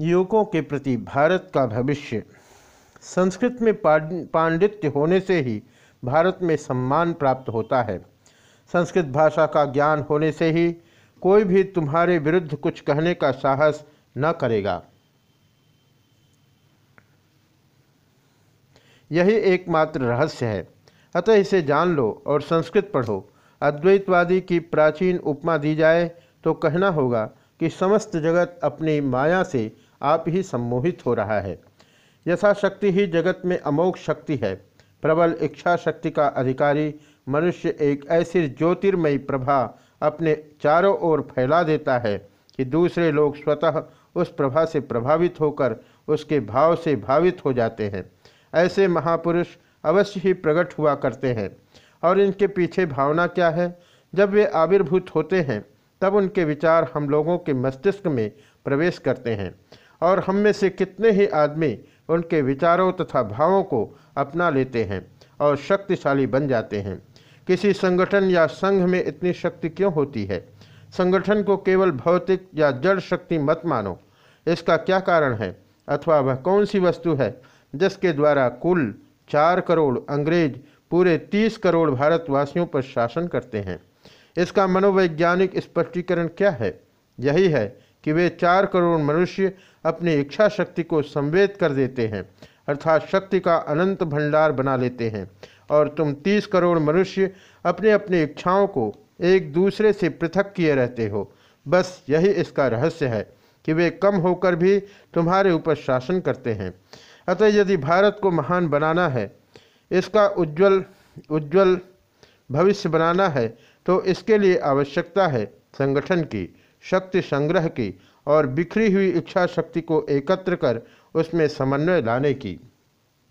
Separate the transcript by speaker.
Speaker 1: युवकों के प्रति भारत का भविष्य। संस्कृत में पांडित्य होने से ही भारत में सम्मान प्राप्त होता है। संस्कृत भाषा का ज्ञान होने से ही कोई भी तुम्हारे विरुद्ध कुछ कहने का साहस न करेगा। यही एकमात्र रहस्य है। अतः इसे जान लो और संस्कृत पढ़ो। अद्वैतवादी की प्राचीन उपमा दी जाए तो कहना होगा कि समस्त जगत अपनी माया से आप ही सम्मोहित हो रहा है। यथाशक्ति ही जगत में अमोघ शक्ति है। प्रबल इच्छा शक्ति का अधिकारी मनुष्य एक ऐसी ज्योतिर्मयी प्रभा अपने चारों ओर फैला देता है कि दूसरे लोग स्वतः उस प्रभा से प्रभावित होकर उसके भाव से भावित हो जाते हैं। ऐसे महापुरुष अवश्य ही प्रकट हुआ करते हैं। और इनके पीछे भावना क्या है? जब वे आविर्भूत होते हैं, तब उनके विचार हम लोगों के मस्तिष्क में प्रवेश करते हैं। और हम में से कितने ही आदमी उनके विचारों तथा भावों को अपना लेते हैं और शक्तिशाली बन जाते हैं। किसी संगठन या संघ में इतनी शक्ति क्यों होती है? संगठन को केवल भौतिक या जड़ शक्ति मत मानो। इसका क्या कारण है? अथवा वह कौन सी वस्तु है जिसके द्वारा कुल चार करोड़ अंग्रेज़ पूरे तीस करोड़ भारतवासियों पर शासन करते हैं? इसका मनोवैज्ञानिक स्पष्टीकरण क्या है? यही है कि वे चार करोड़ मनुष्य अपनी इच्छा शक्ति को संवेद कर देते हैं, अर्थात शक्ति का अनंत भंडार बना लेते हैं। और तुम तीस करोड़ मनुष्य अपने अपनी इच्छाओं को एक दूसरे से पृथक किए रहते हो। बस यही इसका रहस्य है कि वे कम होकर भी तुम्हारे ऊपर शासन करते हैं। अतः यदि भारत को महान बनाना है, इसका उज्जवल उज्जवल भविष्य बनाना है तो इसके लिए आवश्यकता है संगठन की। शक्ति संग्रह की और बिखरी हुई इच्छा शक्ति को एकत्र कर उसमें समन्वय लाने की।